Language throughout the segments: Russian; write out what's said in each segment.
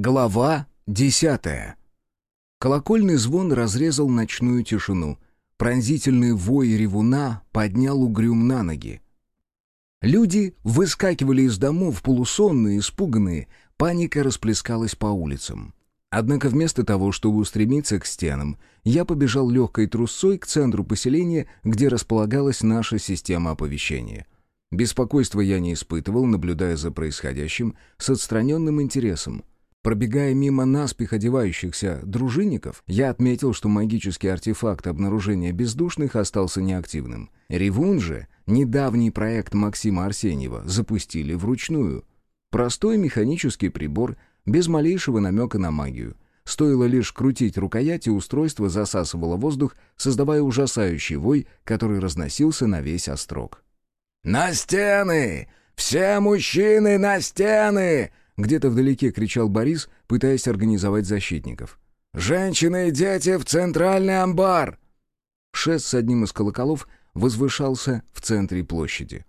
Глава десятая. Колокольный звон разрезал ночную тишину. Пронзительный вой ревуна поднял угрюм на ноги. Люди выскакивали из домов, полусонные, испуганные. Паника расплескалась по улицам. Однако вместо того, чтобы устремиться к стенам, я побежал легкой трусцой к центру поселения, где располагалась наша система оповещения. Беспокойства я не испытывал, наблюдая за происходящим с отстраненным интересом. Пробегая мимо наспех одевающихся дружинников, я отметил, что магический артефакт обнаружения бездушных остался неактивным. Ревун же, недавний проект Максима Арсеньева, запустили вручную. Простой механический прибор, без малейшего намека на магию. Стоило лишь крутить рукоять, и устройство засасывало воздух, создавая ужасающий вой, который разносился на весь острог. «На стены! Все мужчины на стены!» Где-то вдалеке кричал Борис, пытаясь организовать защитников. «Женщины и дети в центральный амбар!» Шест с одним из колоколов возвышался в центре площади.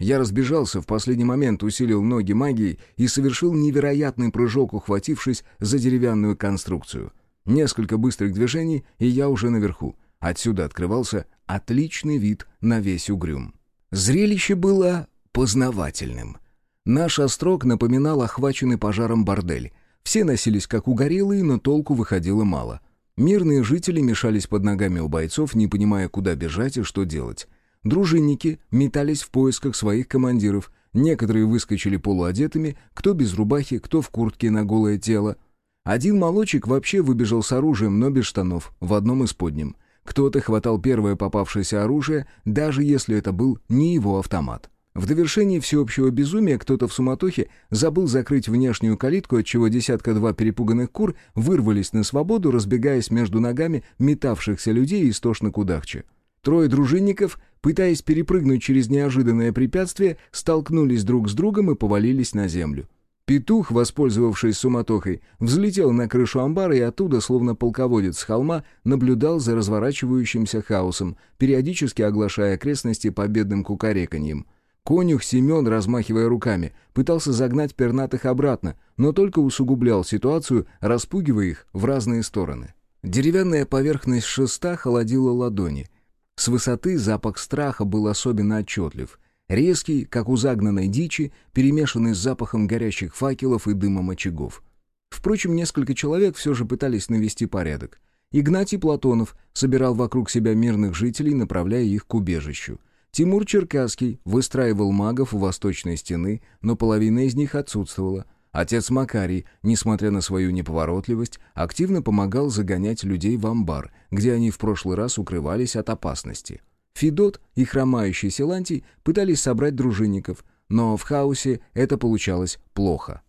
Я разбежался, в последний момент усилил ноги магией и совершил невероятный прыжок, ухватившись за деревянную конструкцию. Несколько быстрых движений, и я уже наверху. Отсюда открывался отличный вид на весь угрюм. Зрелище было познавательным — Наш острог напоминал охваченный пожаром бордель. Все носились как угорелые, но толку выходило мало. Мирные жители мешались под ногами у бойцов, не понимая, куда бежать и что делать. Дружинники метались в поисках своих командиров. Некоторые выскочили полуодетыми, кто без рубахи, кто в куртке на голое тело. Один молочек вообще выбежал с оружием, но без штанов, в одном из подним. Кто-то хватал первое попавшееся оружие, даже если это был не его автомат. В довершении всеобщего безумия кто-то в суматохе забыл закрыть внешнюю калитку, отчего десятка-два перепуганных кур вырвались на свободу, разбегаясь между ногами метавшихся людей истошно кудахча. Трое дружинников, пытаясь перепрыгнуть через неожиданное препятствие, столкнулись друг с другом и повалились на землю. Петух, воспользовавшись суматохой, взлетел на крышу амбара и оттуда, словно полководец с холма, наблюдал за разворачивающимся хаосом, периодически оглашая окрестности победным кукареканьем — Конюх Семен, размахивая руками, пытался загнать пернатых обратно, но только усугублял ситуацию, распугивая их в разные стороны. Деревянная поверхность шеста холодила ладони. С высоты запах страха был особенно отчетлив. Резкий, как у загнанной дичи, перемешанный с запахом горящих факелов и дымом очагов. Впрочем, несколько человек все же пытались навести порядок. Игнатий Платонов собирал вокруг себя мирных жителей, направляя их к убежищу. Тимур Черкасский выстраивал магов у восточной стены, но половина из них отсутствовала. Отец Макарий, несмотря на свою неповоротливость, активно помогал загонять людей в амбар, где они в прошлый раз укрывались от опасности. Федот и хромающий Силантий пытались собрать дружинников, но в хаосе это получалось плохо.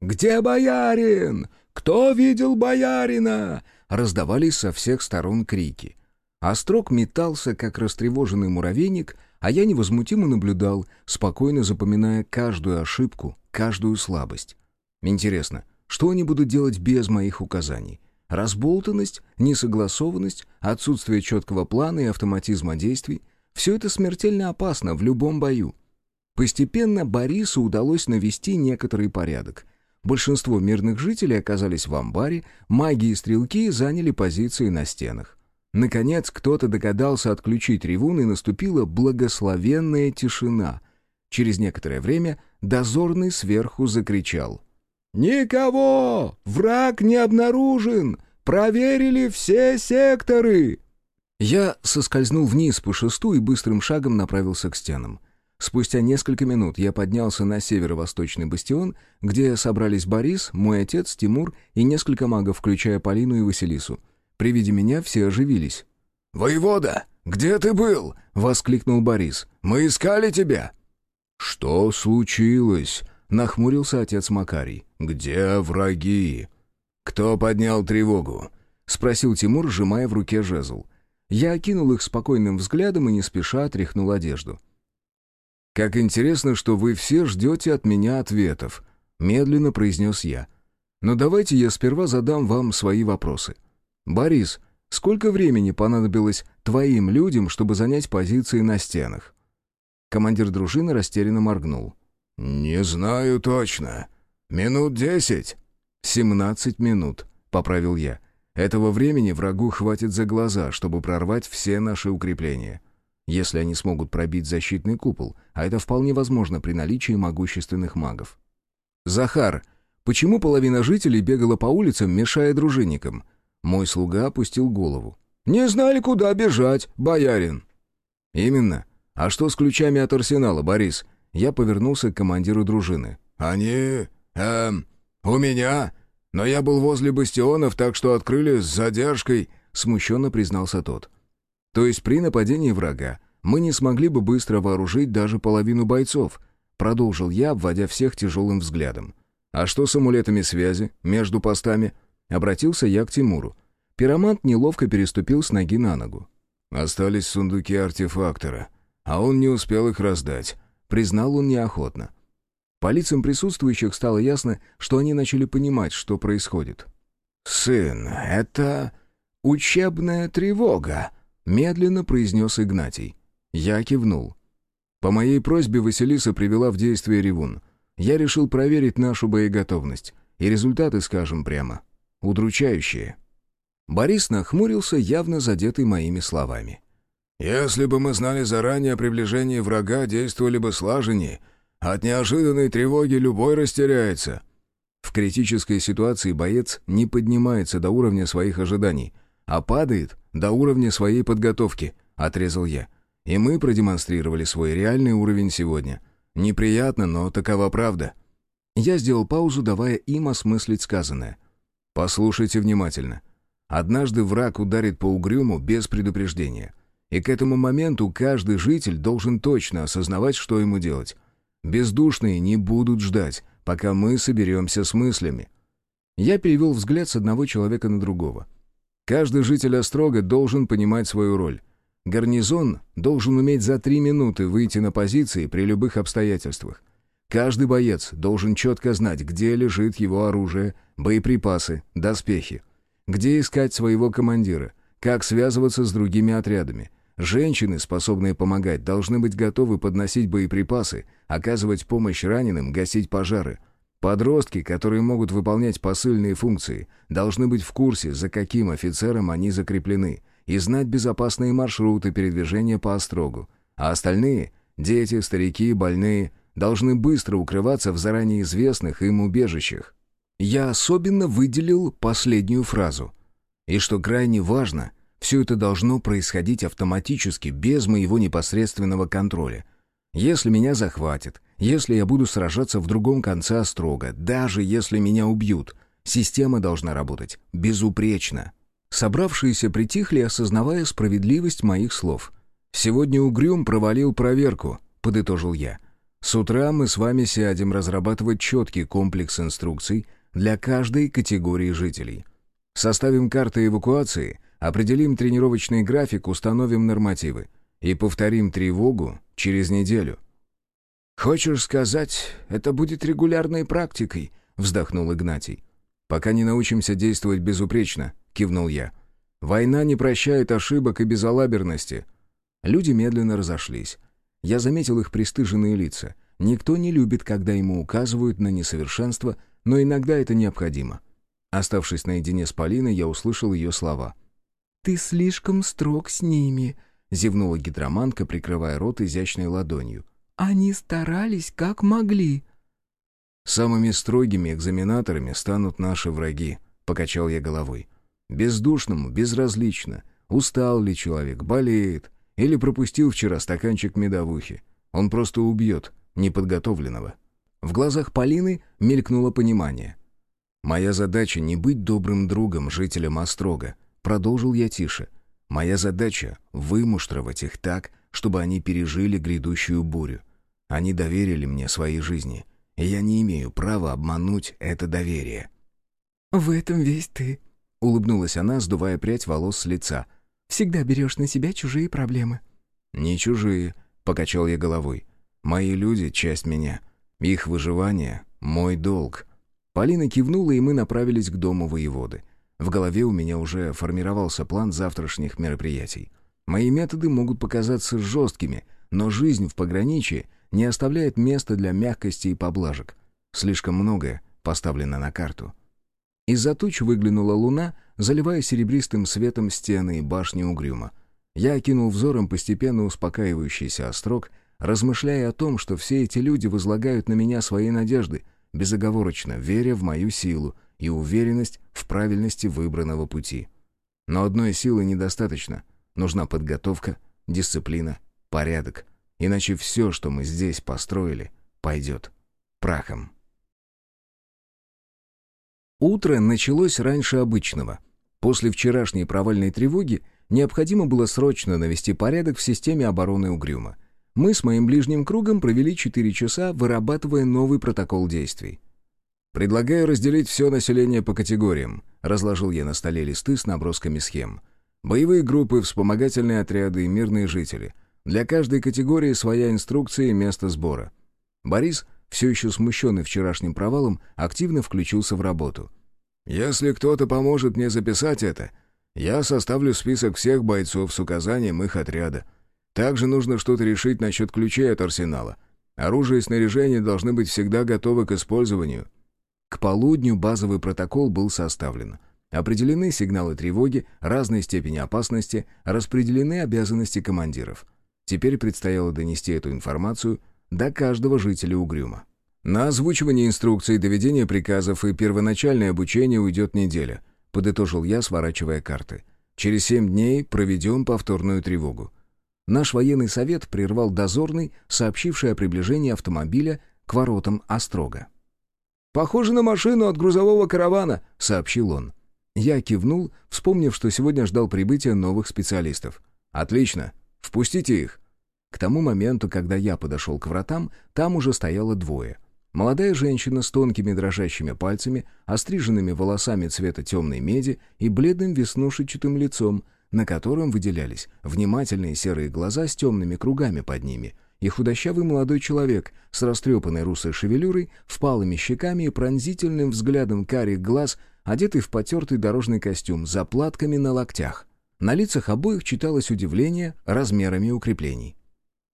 «Где боярин? Кто видел боярина?» Раздавались со всех сторон крики. Острог метался, как растревоженный муравейник, а я невозмутимо наблюдал, спокойно запоминая каждую ошибку, каждую слабость. Интересно, что они будут делать без моих указаний? Разболтанность, несогласованность, отсутствие четкого плана и автоматизма действий — все это смертельно опасно в любом бою. Постепенно Борису удалось навести некоторый порядок. Большинство мирных жителей оказались в амбаре, маги и стрелки заняли позиции на стенах. Наконец кто-то догадался отключить ревун, и наступила благословенная тишина. Через некоторое время дозорный сверху закричал. «Никого! Враг не обнаружен! Проверили все секторы!» Я соскользнул вниз по шесту и быстрым шагом направился к стенам. Спустя несколько минут я поднялся на северо-восточный бастион, где собрались Борис, мой отец, Тимур и несколько магов, включая Полину и Василису. При виде меня все оживились. «Воевода, где ты был?» — воскликнул Борис. «Мы искали тебя». «Что случилось?» — нахмурился отец Макарий. «Где враги?» «Кто поднял тревогу?» — спросил Тимур, сжимая в руке жезл. Я окинул их спокойным взглядом и не спеша отряхнул одежду. «Как интересно, что вы все ждете от меня ответов», — медленно произнес я. «Но давайте я сперва задам вам свои вопросы. «Борис, сколько времени понадобилось твоим людям, чтобы занять позиции на стенах?» Командир дружины растерянно моргнул. «Не знаю точно. Минут десять». «Семнадцать минут», — поправил я. «Этого времени врагу хватит за глаза, чтобы прорвать все наши укрепления. Если они смогут пробить защитный купол, а это вполне возможно при наличии могущественных магов». «Захар, почему половина жителей бегала по улицам, мешая дружинникам?» Мой слуга опустил голову. «Не знали, куда бежать, боярин». «Именно. А что с ключами от арсенала, Борис?» Я повернулся к командиру дружины. «Они... эм... у меня. Но я был возле бастионов, так что открыли с задержкой», — смущенно признался тот. «То есть при нападении врага мы не смогли бы быстро вооружить даже половину бойцов?» — продолжил я, обводя всех тяжелым взглядом. «А что с амулетами связи между постами?» Обратился я к Тимуру. Пиромант неловко переступил с ноги на ногу. «Остались сундуки артефактора, а он не успел их раздать», — признал он неохотно. По лицам присутствующих стало ясно, что они начали понимать, что происходит. «Сын, это учебная тревога», — медленно произнес Игнатий. Я кивнул. По моей просьбе Василиса привела в действие ревун. Я решил проверить нашу боеготовность. И результаты, скажем прямо, удручающие. Борис нахмурился, явно задетый моими словами. «Если бы мы знали заранее о приближении врага, действовали бы слаженнее. От неожиданной тревоги любой растеряется». В критической ситуации боец не поднимается до уровня своих ожиданий, а падает до уровня своей подготовки, отрезал я. И мы продемонстрировали свой реальный уровень сегодня. Неприятно, но такова правда. Я сделал паузу, давая им осмыслить сказанное. Послушайте внимательно. Однажды враг ударит по угрюму без предупреждения. И к этому моменту каждый житель должен точно осознавать, что ему делать. Бездушные не будут ждать, пока мы соберемся с мыслями. Я перевел взгляд с одного человека на другого. Каждый житель Острога должен понимать свою роль. Гарнизон должен уметь за три минуты выйти на позиции при любых обстоятельствах. Каждый боец должен четко знать, где лежит его оружие, боеприпасы, доспехи. Где искать своего командира, как связываться с другими отрядами. Женщины, способные помогать, должны быть готовы подносить боеприпасы, оказывать помощь раненым, гасить пожары. Подростки, которые могут выполнять посыльные функции, должны быть в курсе, за каким офицером они закреплены, и знать безопасные маршруты передвижения по острогу. А остальные — дети, старики, больные — должны быстро укрываться в заранее известных им убежищах. Я особенно выделил последнюю фразу. И что крайне важно, все это должно происходить автоматически, без моего непосредственного контроля. Если меня захватят, если я буду сражаться в другом конце острога, даже если меня убьют, система должна работать безупречно. Собравшиеся притихли, осознавая справедливость моих слов. «Сегодня Угрюм провалил проверку», — подытожил я. С утра мы с вами сядем разрабатывать четкий комплекс инструкций для каждой категории жителей. Составим карты эвакуации, определим тренировочный график, установим нормативы и повторим тревогу через неделю. «Хочешь сказать, это будет регулярной практикой?» — вздохнул Игнатий. «Пока не научимся действовать безупречно», — кивнул я. «Война не прощает ошибок и безалаберности». Люди медленно разошлись. Я заметил их пристыженные лица. Никто не любит, когда ему указывают на несовершенство, но иногда это необходимо. Оставшись наедине с Полиной, я услышал ее слова. «Ты слишком строг с ними», — зевнула гидроманка, прикрывая рот изящной ладонью. «Они старались, как могли». «Самыми строгими экзаменаторами станут наши враги», — покачал я головой. «Бездушному безразлично, устал ли человек, болеет, или пропустил вчера стаканчик медовухи. Он просто убьет неподготовленного. В глазах Полины мелькнуло понимание. «Моя задача не быть добрым другом жителям Острога», — продолжил я тише. «Моя задача — вымуштровать их так, чтобы они пережили грядущую бурю. Они доверили мне своей жизни, и я не имею права обмануть это доверие». «В этом весь ты», — улыбнулась она, сдувая прядь волос с лица. Всегда берешь на себя чужие проблемы». «Не чужие», — покачал я головой. «Мои люди — часть меня. Их выживание — мой долг». Полина кивнула, и мы направились к дому воеводы. В голове у меня уже формировался план завтрашних мероприятий. Мои методы могут показаться жесткими, но жизнь в пограничье не оставляет места для мягкости и поблажек. Слишком многое поставлено на карту. Из-за туч выглянула луна, заливая серебристым светом стены и башни угрюма. Я окинул взором постепенно успокаивающийся острог, размышляя о том, что все эти люди возлагают на меня свои надежды, безоговорочно веря в мою силу и уверенность в правильности выбранного пути. Но одной силы недостаточно. Нужна подготовка, дисциплина, порядок. Иначе все, что мы здесь построили, пойдет прахом. Утро началось раньше обычного. После вчерашней провальной тревоги необходимо было срочно навести порядок в системе обороны Угрюма. Мы с моим ближним кругом провели 4 часа, вырабатывая новый протокол действий. «Предлагаю разделить все население по категориям», — разложил я на столе листы с набросками схем. «Боевые группы, вспомогательные отряды и мирные жители. Для каждой категории своя инструкция и место сбора». Борис, все еще смущенный вчерашним провалом, активно включился в работу. «Если кто-то поможет мне записать это, я составлю список всех бойцов с указанием их отряда. Также нужно что-то решить насчет ключей от арсенала. Оружие и снаряжение должны быть всегда готовы к использованию». К полудню базовый протокол был составлен. Определены сигналы тревоги, разной степени опасности, распределены обязанности командиров. Теперь предстояло донести эту информацию до каждого жителя Угрюма. На озвучивание инструкций, доведение приказов и первоначальное обучение уйдет неделя, подытожил я, сворачивая карты. Через семь дней проведем повторную тревогу. Наш военный совет прервал дозорный, сообщивший о приближении автомобиля к воротам Острога. «Похоже на машину от грузового каравана», — сообщил он. Я кивнул, вспомнив, что сегодня ждал прибытия новых специалистов. «Отлично. Впустите их». К тому моменту, когда я подошел к вратам, там уже стояло двое. Молодая женщина с тонкими дрожащими пальцами, остриженными волосами цвета темной меди и бледным веснушечатым лицом, на котором выделялись внимательные серые глаза с темными кругами под ними, и худощавый молодой человек с растрепанной русой шевелюрой, впалыми щеками и пронзительным взглядом карих глаз, одетый в потертый дорожный костюм, за платками на локтях. На лицах обоих читалось удивление размерами укреплений.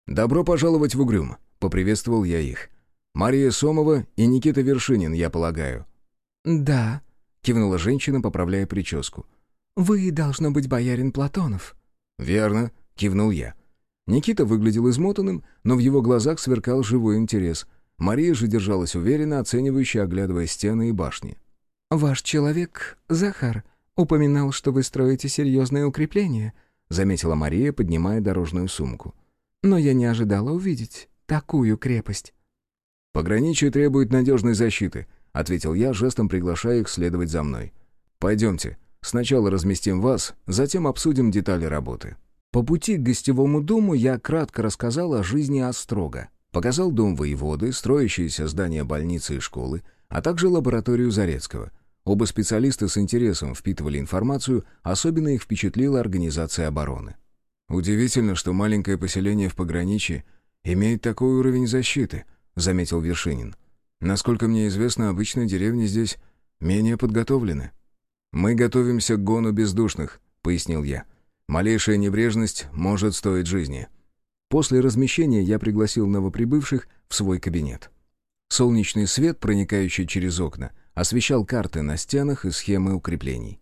«Добро пожаловать в Угрюм», — поприветствовал я их. «Мария Сомова и Никита Вершинин, я полагаю». «Да», — кивнула женщина, поправляя прическу. «Вы, должно быть, боярин Платонов». «Верно», — кивнул я. Никита выглядел измотанным, но в его глазах сверкал живой интерес. Мария же держалась уверенно, оценивающе оглядывая стены и башни. «Ваш человек, Захар, упоминал, что вы строите серьезное укрепление», заметила Мария, поднимая дорожную сумку. «Но я не ожидала увидеть такую крепость». «Пограничье требует надежной защиты», — ответил я, жестом приглашая их следовать за мной. «Пойдемте. Сначала разместим вас, затем обсудим детали работы». По пути к гостевому дому я кратко рассказал о жизни Острога. Показал дом воеводы, строящееся здание больницы и школы, а также лабораторию Зарецкого. Оба специалиста с интересом впитывали информацию, особенно их впечатлила организация обороны. «Удивительно, что маленькое поселение в пограничье имеет такой уровень защиты», — заметил Вершинин. «Насколько мне известно, обычно деревни здесь менее подготовлены». «Мы готовимся к гону бездушных», — пояснил я. Малейшая небрежность может стоить жизни. После размещения я пригласил новоприбывших в свой кабинет. Солнечный свет, проникающий через окна, освещал карты на стенах и схемы укреплений.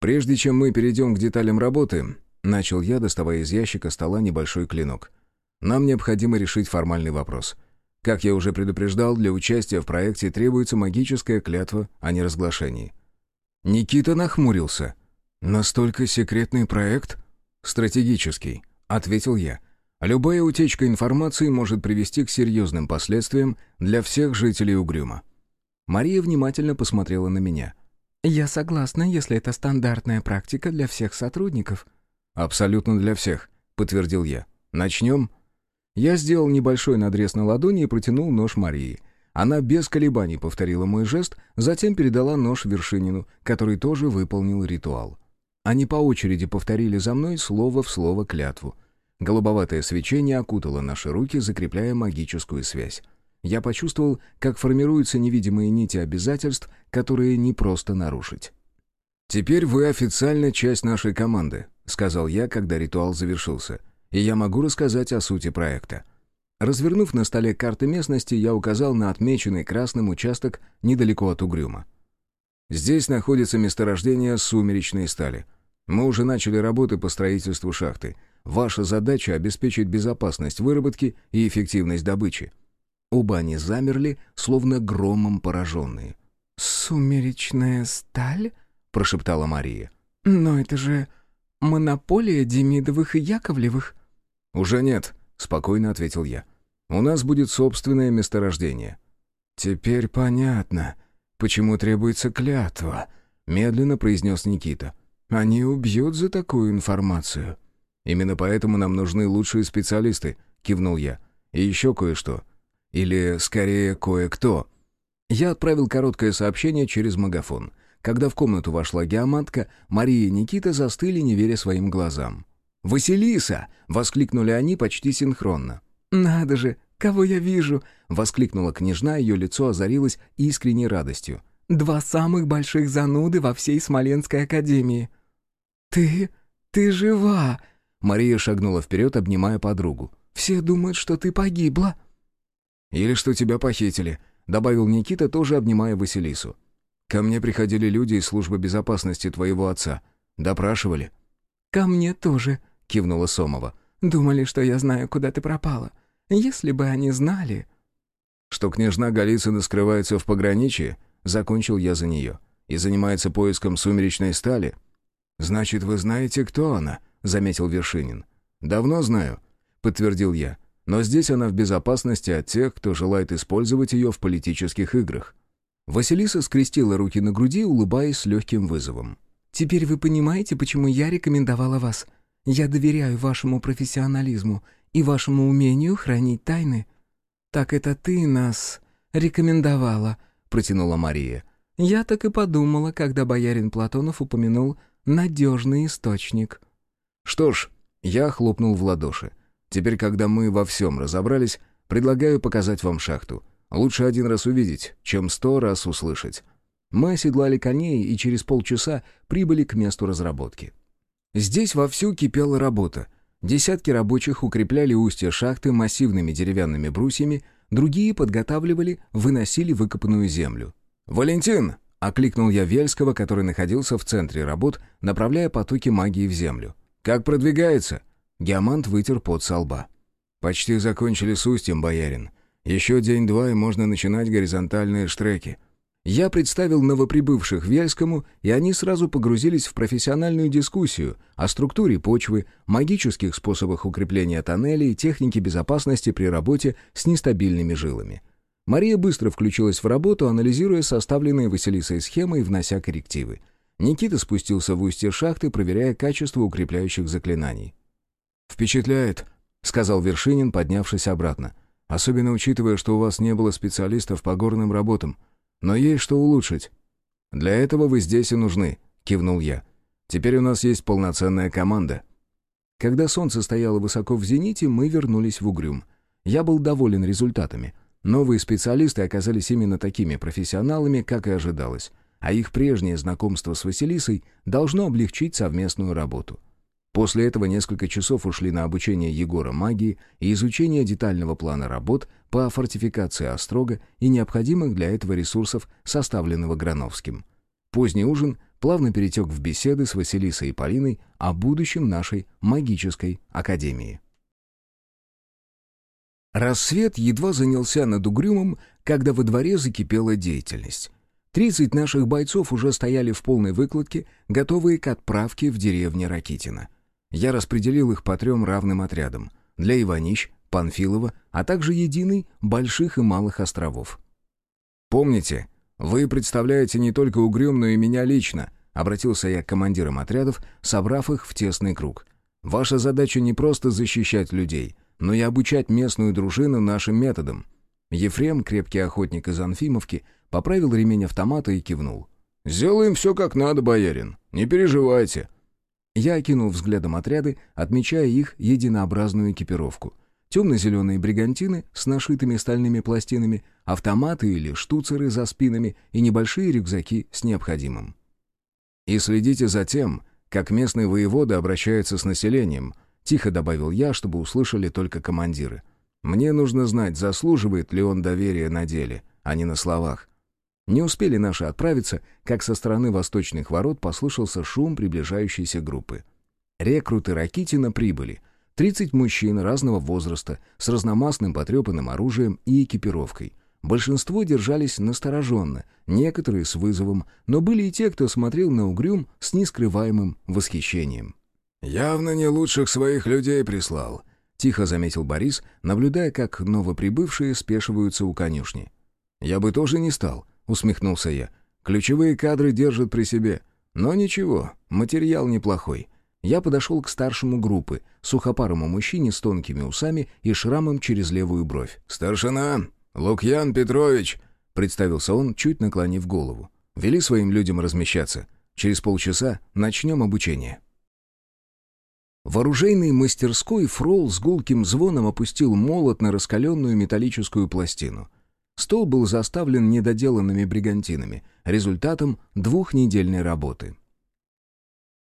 «Прежде чем мы перейдем к деталям работы», — начал я, доставая из ящика стола небольшой клинок. «Нам необходимо решить формальный вопрос. Как я уже предупреждал, для участия в проекте требуется магическая клятва о неразглашении». Никита нахмурился — «Настолько секретный проект?» «Стратегический», — ответил я. «Любая утечка информации может привести к серьезным последствиям для всех жителей Угрюма». Мария внимательно посмотрела на меня. «Я согласна, если это стандартная практика для всех сотрудников». «Абсолютно для всех», — подтвердил я. «Начнем?» Я сделал небольшой надрез на ладони и протянул нож Марии. Она без колебаний повторила мой жест, затем передала нож Вершинину, который тоже выполнил ритуал. Они по очереди повторили за мной слово в слово клятву. Голубоватое свечение окутало наши руки, закрепляя магическую связь. Я почувствовал, как формируются невидимые нити обязательств, которые не просто нарушить. «Теперь вы официально часть нашей команды», — сказал я, когда ритуал завершился. «И я могу рассказать о сути проекта». Развернув на столе карты местности, я указал на отмеченный красным участок недалеко от Угрюма. Здесь находится месторождение сумеречной стали. Мы уже начали работы по строительству шахты. Ваша задача — обеспечить безопасность выработки и эффективность добычи». Оба они замерли, словно громом пораженные. «Сумеречная сталь?» — прошептала Мария. «Но это же монополия Демидовых и Яковлевых». «Уже нет», — спокойно ответил я. «У нас будет собственное месторождение». «Теперь понятно, почему требуется клятва», — медленно произнес Никита. «Они убьют за такую информацию». «Именно поэтому нам нужны лучшие специалисты», — кивнул я. «И еще кое-что. Или, скорее, кое-кто». Я отправил короткое сообщение через магафон. Когда в комнату вошла геоматка, Мария и Никита застыли, не веря своим глазам. «Василиса!» — воскликнули они почти синхронно. «Надо же, кого я вижу!» — воскликнула княжна, ее лицо озарилось искренней радостью. «Два самых больших зануды во всей Смоленской академии!» «Ты... ты жива!» Мария шагнула вперед, обнимая подругу. «Все думают, что ты погибла». «Или что тебя похитили», — добавил Никита, тоже обнимая Василису. «Ко мне приходили люди из службы безопасности твоего отца. Допрашивали». «Ко мне тоже», — кивнула Сомова. «Думали, что я знаю, куда ты пропала. Если бы они знали...» «Что княжна Голицына скрывается в пограничье?» Закончил я за нее. «И занимается поиском сумеречной стали?» «Значит, вы знаете, кто она?» заметил Вершинин. «Давно знаю», — подтвердил я. «Но здесь она в безопасности от тех, кто желает использовать ее в политических играх». Василиса скрестила руки на груди, улыбаясь с легким вызовом. «Теперь вы понимаете, почему я рекомендовала вас. Я доверяю вашему профессионализму и вашему умению хранить тайны». «Так это ты нас рекомендовала», — протянула Мария. «Я так и подумала, когда боярин Платонов упомянул надежный источник». «Что ж», — я хлопнул в ладоши. «Теперь, когда мы во всем разобрались, предлагаю показать вам шахту. Лучше один раз увидеть, чем сто раз услышать». Мы оседлали коней и через полчаса прибыли к месту разработки. Здесь вовсю кипела работа. Десятки рабочих укрепляли устья шахты массивными деревянными брусьями, другие подготавливали, выносили выкопанную землю. «Валентин!» — окликнул я Вельского, который находился в центре работ, направляя потоки магии в землю. «Как продвигается?» Геомант вытер пот со лба. «Почти закончили с устьем, боярин. Еще день-два, и можно начинать горизонтальные штреки». Я представил новоприбывших Вельскому, и они сразу погрузились в профессиональную дискуссию о структуре почвы, магических способах укрепления тоннелей, технике безопасности при работе с нестабильными жилами. Мария быстро включилась в работу, анализируя составленные Василисой схемы и внося коррективы. Никита спустился в устье шахты, проверяя качество укрепляющих заклинаний. «Впечатляет», — сказал Вершинин, поднявшись обратно. «Особенно учитывая, что у вас не было специалистов по горным работам. Но есть что улучшить». «Для этого вы здесь и нужны», — кивнул я. «Теперь у нас есть полноценная команда». Когда солнце стояло высоко в зените, мы вернулись в Угрюм. Я был доволен результатами. Новые специалисты оказались именно такими профессионалами, как и ожидалось а их прежнее знакомство с Василисой должно облегчить совместную работу. После этого несколько часов ушли на обучение Егора магии и изучение детального плана работ по фортификации Острога и необходимых для этого ресурсов, составленного Грановским. Поздний ужин плавно перетек в беседы с Василисой и Полиной о будущем нашей магической академии. Рассвет едва занялся над Угрюмом, когда во дворе закипела деятельность. Тридцать наших бойцов уже стояли в полной выкладке, готовые к отправке в деревню Ракитина. Я распределил их по трем равным отрядам. Для Иванищ, Панфилова, а также единый больших и малых островов. «Помните, вы представляете не только Угрюм, но и меня лично», обратился я к командирам отрядов, собрав их в тесный круг. «Ваша задача не просто защищать людей, но и обучать местную дружину нашим методам». Ефрем, крепкий охотник из Анфимовки, Поправил ремень автомата и кивнул. «Сделаем все как надо, боярин. Не переживайте». Я окинул взглядом отряды, отмечая их единообразную экипировку. Темно-зеленые бригантины с нашитыми стальными пластинами, автоматы или штуцеры за спинами и небольшие рюкзаки с необходимым. «И следите за тем, как местные воеводы обращаются с населением», тихо добавил я, чтобы услышали только командиры. «Мне нужно знать, заслуживает ли он доверия на деле, а не на словах. Не успели наши отправиться, как со стороны восточных ворот послышался шум приближающейся группы. Рекруты Ракитина прибыли. 30 мужчин разного возраста, с разномастным потрепанным оружием и экипировкой. Большинство держались настороженно, некоторые с вызовом, но были и те, кто смотрел на угрюм с нескрываемым восхищением. «Явно не лучших своих людей прислал», — тихо заметил Борис, наблюдая, как новоприбывшие спешиваются у конюшни. «Я бы тоже не стал», — усмехнулся я. «Ключевые кадры держат при себе. Но ничего, материал неплохой». Я подошел к старшему группы, сухопарому мужчине с тонкими усами и шрамом через левую бровь. «Старшина! Лукьян Петрович!» — представился он, чуть наклонив голову. «Вели своим людям размещаться. Через полчаса начнем обучение». В оружейной мастерской Фрол с гулким звоном опустил молот на раскаленную металлическую пластину. Стол был заставлен недоделанными бригантинами, результатом двухнедельной работы.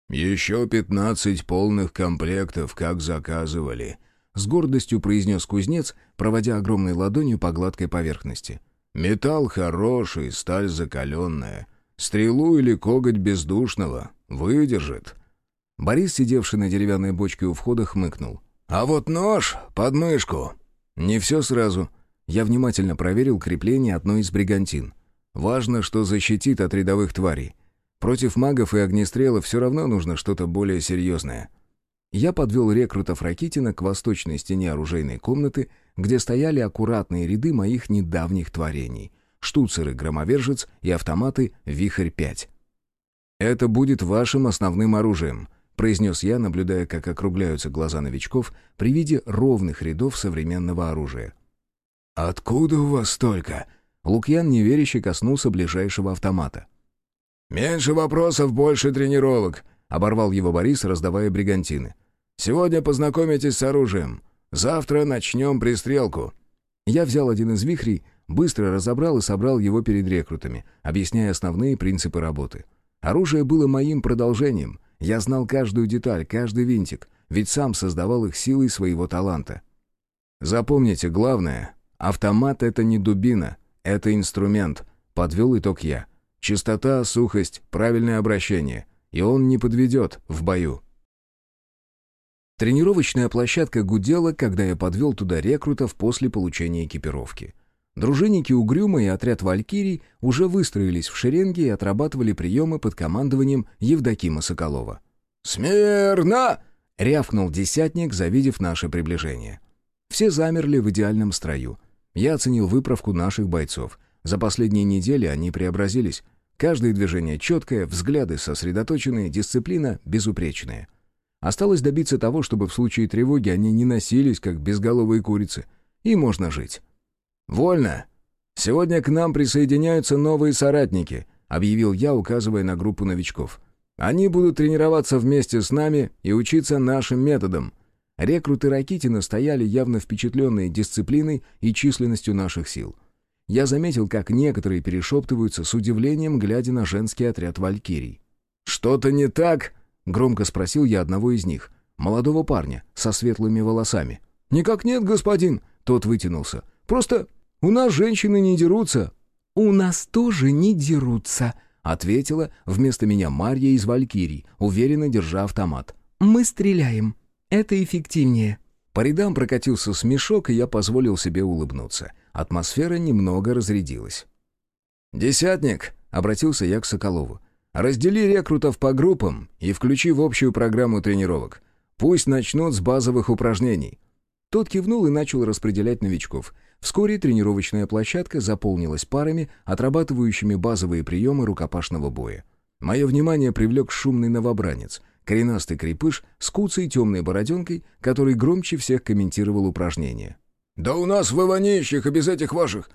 «Еще пятнадцать полных комплектов, как заказывали», — с гордостью произнес кузнец, проводя огромной ладонью по гладкой поверхности. «Металл хороший, сталь закаленная. Стрелу или коготь бездушного выдержит». Борис, сидевший на деревянной бочке у входа, хмыкнул. «А вот нож под мышку». «Не все сразу», я внимательно проверил крепление одной из бригантин. Важно, что защитит от рядовых тварей. Против магов и огнестрелов все равно нужно что-то более серьезное. Я подвел рекрутов Ракитина к восточной стене оружейной комнаты, где стояли аккуратные ряды моих недавних творений. Штуцеры «Громовержец» и автоматы «Вихрь-5». «Это будет вашим основным оружием», — произнес я, наблюдая, как округляются глаза новичков при виде ровных рядов современного оружия. «Откуда у вас столько?» Лукьян неверяще коснулся ближайшего автомата. «Меньше вопросов, больше тренировок», — оборвал его Борис, раздавая бригантины. «Сегодня познакомитесь с оружием. Завтра начнем пристрелку». Я взял один из вихрей, быстро разобрал и собрал его перед рекрутами, объясняя основные принципы работы. Оружие было моим продолжением. Я знал каждую деталь, каждый винтик, ведь сам создавал их силой своего таланта. Запомните, главное Автомат — это не дубина, это инструмент, подвел итог я. Чистота, сухость, правильное обращение. И он не подведет в бою. Тренировочная площадка гудела, когда я подвел туда рекрутов после получения экипировки. Дружинники Угрюма и отряд Валькирий уже выстроились в шеренге и отрабатывали приемы под командованием Евдокима Соколова. «Смирно!» — рявкнул десятник, завидев наше приближение. Все замерли в идеальном строю. Я оценил выправку наших бойцов. За последние недели они преобразились. Каждое движение четкое, взгляды сосредоточенные, дисциплина безупречная. Осталось добиться того, чтобы в случае тревоги они не носились, как безголовые курицы. И можно жить. «Вольно! Сегодня к нам присоединяются новые соратники», — объявил я, указывая на группу новичков. «Они будут тренироваться вместе с нами и учиться нашим методам. Рекруты Ракитина стояли явно впечатленные дисциплиной и численностью наших сил. Я заметил, как некоторые перешептываются с удивлением, глядя на женский отряд валькирий. «Что-то не так?» — громко спросил я одного из них, молодого парня со светлыми волосами. «Никак нет, господин!» — тот вытянулся. «Просто у нас женщины не дерутся». «У нас тоже не дерутся», — ответила вместо меня Марья из Валькирий, уверенно держа автомат. «Мы стреляем». Это эффективнее». По рядам прокатился смешок, и я позволил себе улыбнуться. Атмосфера немного разрядилась. «Десятник», — обратился я к Соколову, — «раздели рекрутов по группам и включи в общую программу тренировок. Пусть начнут с базовых упражнений». Тот кивнул и начал распределять новичков. Вскоре тренировочная площадка заполнилась парами, отрабатывающими базовые приемы рукопашного боя. Мое внимание привлек шумный новобранец — коренастый крепыш с куцей темной бороденкой, который громче всех комментировал упражнения. «Да у нас в Иванищах и без этих ваших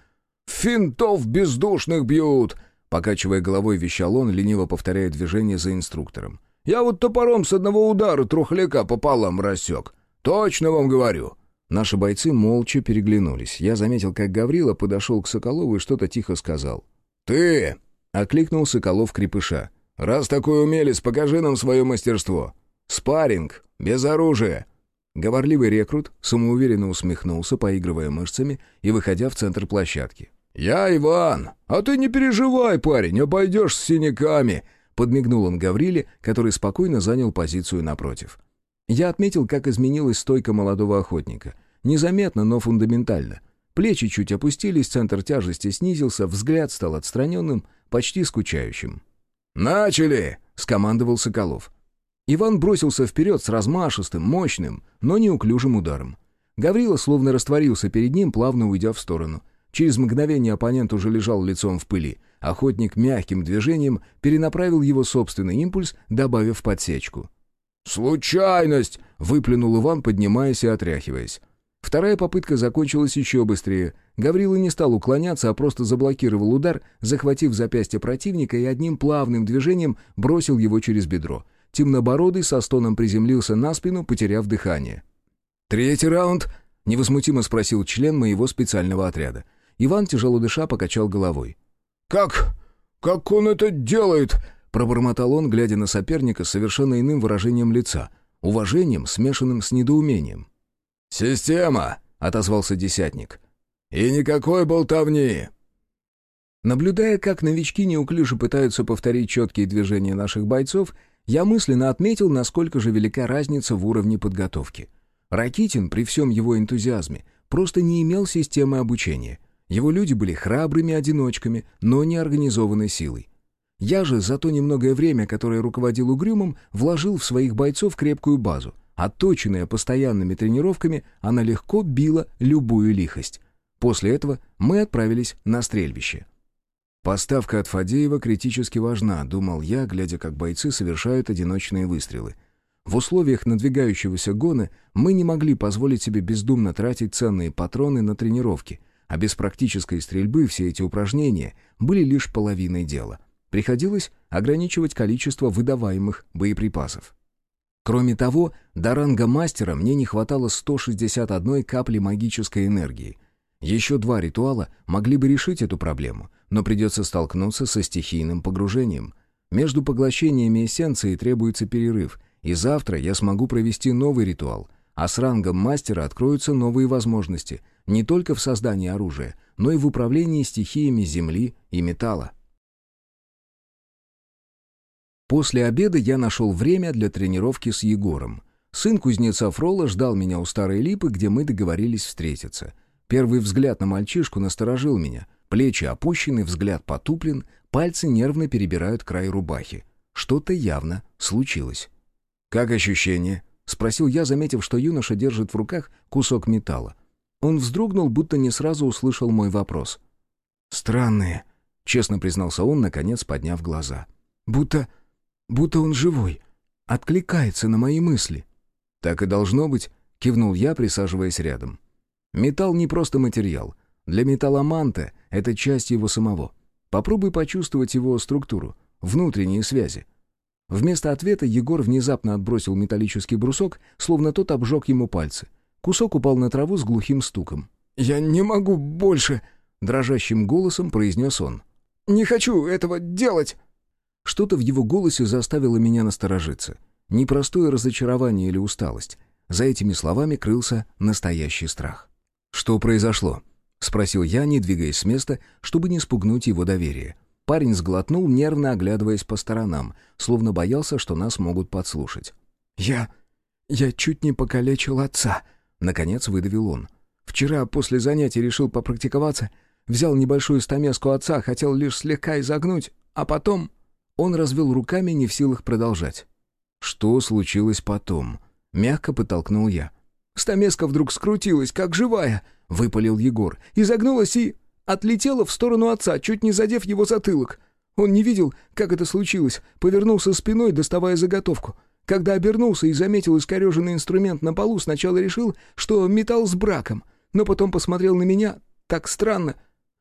финтов бездушных бьют!» Покачивая головой, вещал он, лениво повторяя движение за инструктором. «Я вот топором с одного удара трухляка пополам рассек. Точно вам говорю!» Наши бойцы молча переглянулись. Я заметил, как Гаврила подошел к Соколову и что-то тихо сказал. «Ты!» — окликнул Соколов крепыша. «Раз такой умелец, покажи нам свое мастерство. Спарринг, без оружия». Говорливый рекрут самоуверенно усмехнулся, поигрывая мышцами и выходя в центр площадки. «Я Иван, а ты не переживай, парень, обойдешь с синяками», подмигнул он Гавриле, который спокойно занял позицию напротив. Я отметил, как изменилась стойка молодого охотника. Незаметно, но фундаментально. Плечи чуть опустились, центр тяжести снизился, взгляд стал отстраненным, почти скучающим. «Начали!» — скомандовал Соколов. Иван бросился вперед с размашистым, мощным, но неуклюжим ударом. Гаврила словно растворился перед ним, плавно уйдя в сторону. Через мгновение оппонент уже лежал лицом в пыли. Охотник мягким движением перенаправил его собственный импульс, добавив подсечку. «Случайность!» — выплюнул Иван, поднимаясь и отряхиваясь. Вторая попытка закончилась еще быстрее. Гаврила не стал уклоняться, а просто заблокировал удар, захватив запястье противника и одним плавным движением бросил его через бедро. Темнобородый со стоном приземлился на спину, потеряв дыхание. «Третий раунд?» — невозмутимо спросил член моего специального отряда. Иван, тяжело дыша, покачал головой. «Как? Как он это делает?» — пробормотал он, глядя на соперника с совершенно иным выражением лица, уважением, смешанным с недоумением. «Система!» — отозвался десятник. «И никакой болтовни!» Наблюдая, как новички неуклюже пытаются повторить четкие движения наших бойцов, я мысленно отметил, насколько же велика разница в уровне подготовки. Ракитин, при всем его энтузиазме, просто не имел системы обучения. Его люди были храбрыми одиночками, но не организованной силой. Я же за то немногое время, которое руководил Угрюмом, вложил в своих бойцов крепкую базу. Отточенная постоянными тренировками, она легко била любую лихость. После этого мы отправились на стрельбище. «Поставка от Фадеева критически важна», — думал я, глядя, как бойцы совершают одиночные выстрелы. В условиях надвигающегося гона мы не могли позволить себе бездумно тратить ценные патроны на тренировки, а без практической стрельбы все эти упражнения были лишь половиной дела. Приходилось ограничивать количество выдаваемых боеприпасов. Кроме того, до ранга мастера мне не хватало 161 капли магической энергии. Еще два ритуала могли бы решить эту проблему, но придется столкнуться со стихийным погружением. Между поглощениями эссенции требуется перерыв, и завтра я смогу провести новый ритуал, а с рангом мастера откроются новые возможности не только в создании оружия, но и в управлении стихиями земли и металла. После обеда я нашел время для тренировки с Егором. Сын кузнеца Фрола ждал меня у старой липы, где мы договорились встретиться. Первый взгляд на мальчишку насторожил меня. Плечи опущены, взгляд потуплен, пальцы нервно перебирают край рубахи. Что-то явно случилось. «Как ощущение?» — спросил я, заметив, что юноша держит в руках кусок металла. Он вздрогнул, будто не сразу услышал мой вопрос. «Странные», — честно признался он, наконец подняв глаза. «Будто Будто он живой. Откликается на мои мысли. «Так и должно быть», — кивнул я, присаживаясь рядом. «Металл не просто материал. Для металломанта это часть его самого. Попробуй почувствовать его структуру, внутренние связи». Вместо ответа Егор внезапно отбросил металлический брусок, словно тот обжег ему пальцы. Кусок упал на траву с глухим стуком. «Я не могу больше!» — дрожащим голосом произнес он. «Не хочу этого делать!» Что-то в его голосе заставило меня насторожиться. Непростое разочарование или усталость. За этими словами крылся настоящий страх. «Что произошло?» — спросил я, не двигаясь с места, чтобы не спугнуть его доверие. Парень сглотнул, нервно оглядываясь по сторонам, словно боялся, что нас могут подслушать. «Я... я чуть не покалечил отца», — наконец выдавил он. «Вчера после занятий решил попрактиковаться, взял небольшую стамеску отца, хотел лишь слегка изогнуть, а потом...» Он развел руками, не в силах продолжать. «Что случилось потом?» Мягко подтолкнул я. «Стамеска вдруг скрутилась, как живая!» — выпалил Егор. «Изогнулась и...» Отлетела в сторону отца, чуть не задев его затылок. Он не видел, как это случилось, повернулся спиной, доставая заготовку. Когда обернулся и заметил искореженный инструмент на полу, сначала решил, что металл с браком, но потом посмотрел на меня так странно.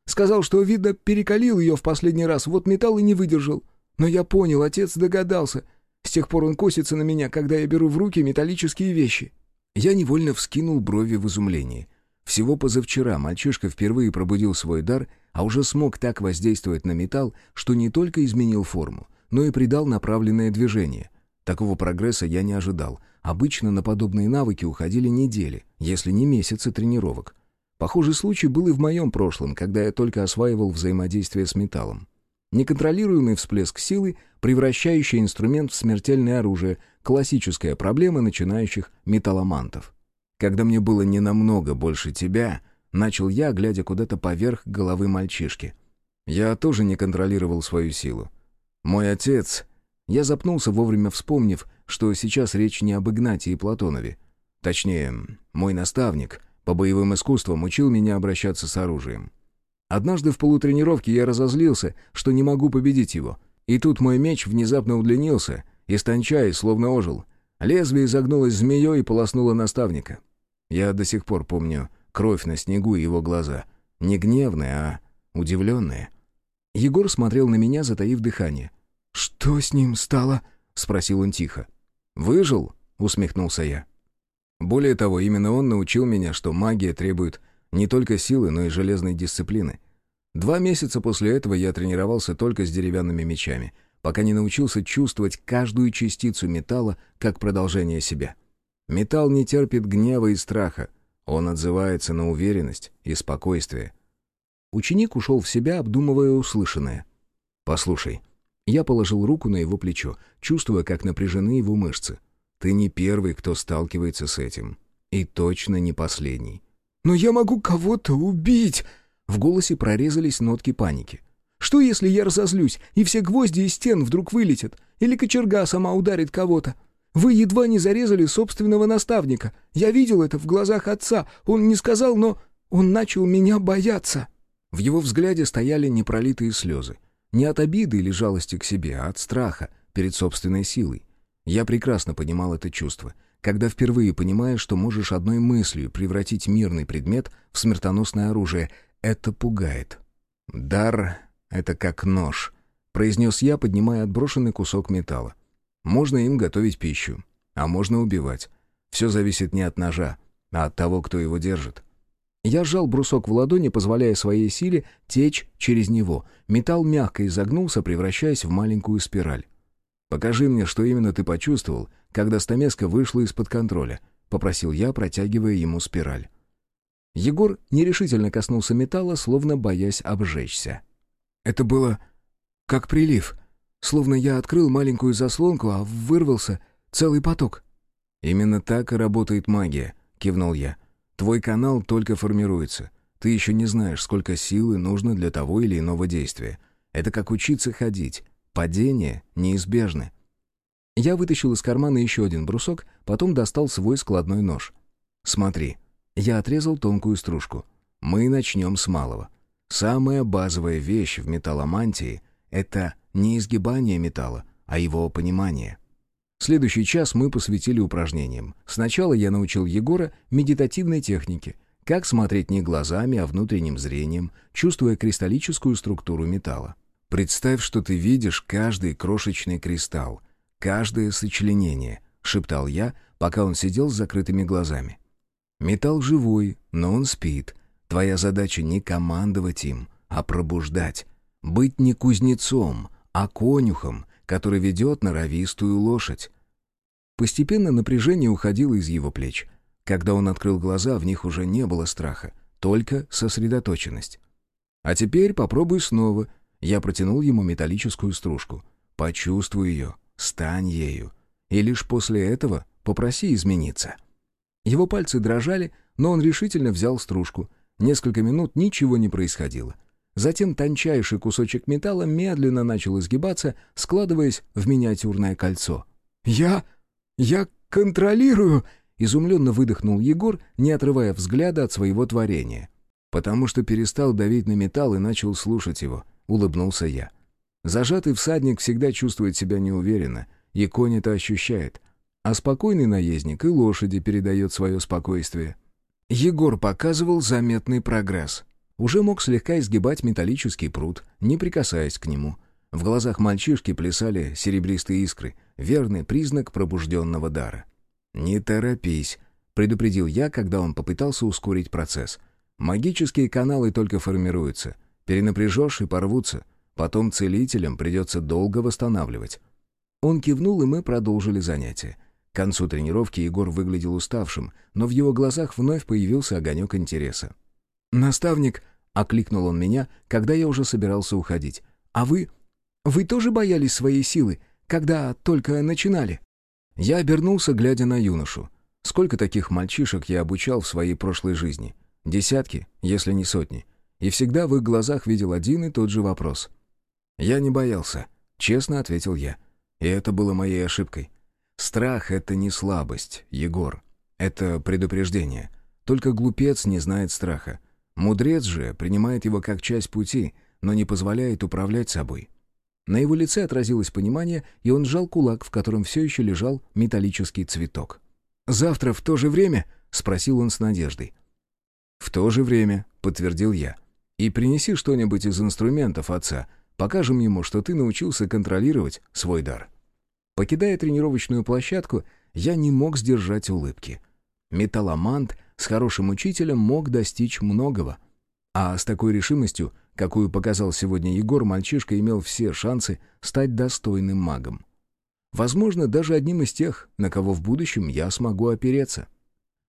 Сказал, что, видно, перекалил ее в последний раз, вот металл и не выдержал. Но я понял, отец догадался. С тех пор он косится на меня, когда я беру в руки металлические вещи. Я невольно вскинул брови в изумлении. Всего позавчера мальчишка впервые пробудил свой дар, а уже смог так воздействовать на металл, что не только изменил форму, но и придал направленное движение. Такого прогресса я не ожидал. Обычно на подобные навыки уходили недели, если не месяцы тренировок. Похожий случай был и в моем прошлом, когда я только осваивал взаимодействие с металлом. Неконтролируемый всплеск силы, превращающий инструмент в смертельное оружие, классическая проблема начинающих металломантов. Когда мне было не намного больше тебя, начал я, глядя куда-то поверх головы мальчишки. Я тоже не контролировал свою силу. Мой отец... Я запнулся, вовремя вспомнив, что сейчас речь не об Игнатии Платонове. Точнее, мой наставник по боевым искусствам учил меня обращаться с оружием. Однажды в полутренировке я разозлился, что не могу победить его. И тут мой меч внезапно удлинился, истончаясь, словно ожил. Лезвие изогнулось змеей и полоснуло наставника. Я до сих пор помню кровь на снегу и его глаза. Не гневные, а удивленные. Егор смотрел на меня, затаив дыхание. «Что с ним стало?» — спросил он тихо. «Выжил?» — усмехнулся я. Более того, именно он научил меня, что магия требует не только силы, но и железной дисциплины. Два месяца после этого я тренировался только с деревянными мечами, пока не научился чувствовать каждую частицу металла как продолжение себя. Металл не терпит гнева и страха, он отзывается на уверенность и спокойствие. Ученик ушел в себя, обдумывая услышанное. «Послушай». Я положил руку на его плечо, чувствуя, как напряжены его мышцы. «Ты не первый, кто сталкивается с этим. И точно не последний. «Но я могу кого-то убить!» В голосе прорезались нотки паники. «Что, если я разозлюсь, и все гвозди из стен вдруг вылетят? Или кочерга сама ударит кого-то? Вы едва не зарезали собственного наставника. Я видел это в глазах отца. Он не сказал, но он начал меня бояться». В его взгляде стояли непролитые слезы. Не от обиды или жалости к себе, а от страха перед собственной силой. Я прекрасно понимал это чувство — когда впервые понимаешь, что можешь одной мыслью превратить мирный предмет в смертоносное оружие. Это пугает. «Дар — это как нож», — произнес я, поднимая отброшенный кусок металла. «Можно им готовить пищу, а можно убивать. Все зависит не от ножа, а от того, кто его держит». Я сжал брусок в ладони, позволяя своей силе течь через него. Металл мягко изогнулся, превращаясь в маленькую спираль. «Покажи мне, что именно ты почувствовал, когда стамеска вышла из-под контроля», — попросил я, протягивая ему спираль. Егор нерешительно коснулся металла, словно боясь обжечься. «Это было как прилив, словно я открыл маленькую заслонку, а вырвался целый поток». «Именно так и работает магия», — кивнул я. «Твой канал только формируется. Ты еще не знаешь, сколько силы нужно для того или иного действия. Это как учиться ходить. Падения неизбежны. Я вытащил из кармана еще один брусок, потом достал свой складной нож. «Смотри». Я отрезал тонкую стружку. «Мы начнем с малого. Самая базовая вещь в металломантии — это не изгибание металла, а его понимание». Следующий час мы посвятили упражнениям. Сначала я научил Егора медитативной технике, как смотреть не глазами, а внутренним зрением, чувствуя кристаллическую структуру металла. Представь, что ты видишь каждый крошечный кристалл, каждое сочленение», — шептал я, пока он сидел с закрытыми глазами. «Металл живой, но он спит. Твоя задача не командовать им, а пробуждать. Быть не кузнецом, а конюхом, который ведет норовистую лошадь». Постепенно напряжение уходило из его плеч. Когда он открыл глаза, в них уже не было страха, только сосредоточенность. «А теперь попробуй снова», я протянул ему металлическую стружку. «Почувствуй ее, стань ею. И лишь после этого попроси измениться». Его пальцы дрожали, но он решительно взял стружку. Несколько минут ничего не происходило. Затем тончайший кусочек металла медленно начал изгибаться, складываясь в миниатюрное кольцо. «Я... я контролирую!» — изумленно выдохнул Егор, не отрывая взгляда от своего творения. Потому что перестал давить на металл и начал слушать его —— улыбнулся я. Зажатый всадник всегда чувствует себя неуверенно, и конь это ощущает. А спокойный наездник и лошади передает свое спокойствие. Егор показывал заметный прогресс. Уже мог слегка изгибать металлический пруд, не прикасаясь к нему. В глазах мальчишки плясали серебристые искры, верный признак пробужденного дара. «Не торопись», — предупредил я, когда он попытался ускорить процесс. «Магические каналы только формируются — Перенапряжешь и порвутся. Потом целителям придется долго восстанавливать». Он кивнул, и мы продолжили занятие. К концу тренировки Егор выглядел уставшим, но в его глазах вновь появился огонек интереса. «Наставник», — окликнул он меня, когда я уже собирался уходить. «А вы... вы тоже боялись своей силы, когда только начинали?» Я обернулся, глядя на юношу. Сколько таких мальчишек я обучал в своей прошлой жизни? Десятки, если не сотни. И всегда в их глазах видел один и тот же вопрос. «Я не боялся», — честно ответил я. И это было моей ошибкой. Страх — это не слабость, Егор. Это предупреждение. Только глупец не знает страха. Мудрец же принимает его как часть пути, но не позволяет управлять собой. На его лице отразилось понимание, и он сжал кулак, в котором все еще лежал металлический цветок. «Завтра в то же время?» — спросил он с надеждой. «В то же время», — подтвердил я. «И принеси что-нибудь из инструментов отца. Покажем ему, что ты научился контролировать свой дар». Покидая тренировочную площадку, я не мог сдержать улыбки. Металломант с хорошим учителем мог достичь многого. А с такой решимостью, какую показал сегодня Егор, мальчишка имел все шансы стать достойным магом. Возможно, даже одним из тех, на кого в будущем я смогу опереться.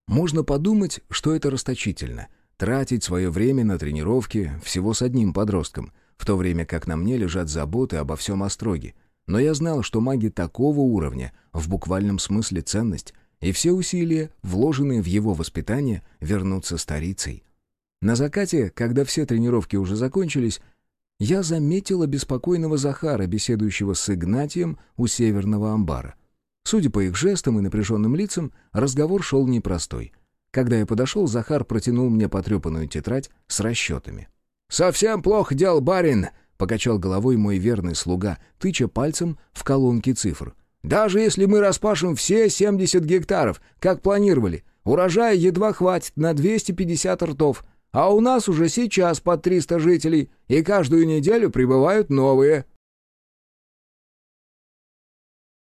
Можно подумать, что это расточительно — тратить свое время на тренировки всего с одним подростком, в то время как на мне лежат заботы обо всем остроге — но я знал, что маги такого уровня, в буквальном смысле ценность, и все усилия, вложенные в его воспитание, вернутся старицей. На закате, когда все тренировки уже закончились, я заметил обеспокоенного Захара, беседующего с Игнатием у северного амбара. Судя по их жестам и напряженным лицам, разговор шел непростой. Когда я подошел, Захар протянул мне потрепанную тетрадь с расчетами. «Совсем плохо дел, барин!» Покачал головой мой верный слуга, тыча пальцем в колонки цифр. «Даже если мы распашем все 70 гектаров, как планировали, урожая едва хватит на 250 ртов, а у нас уже сейчас по 300 жителей, и каждую неделю прибывают новые».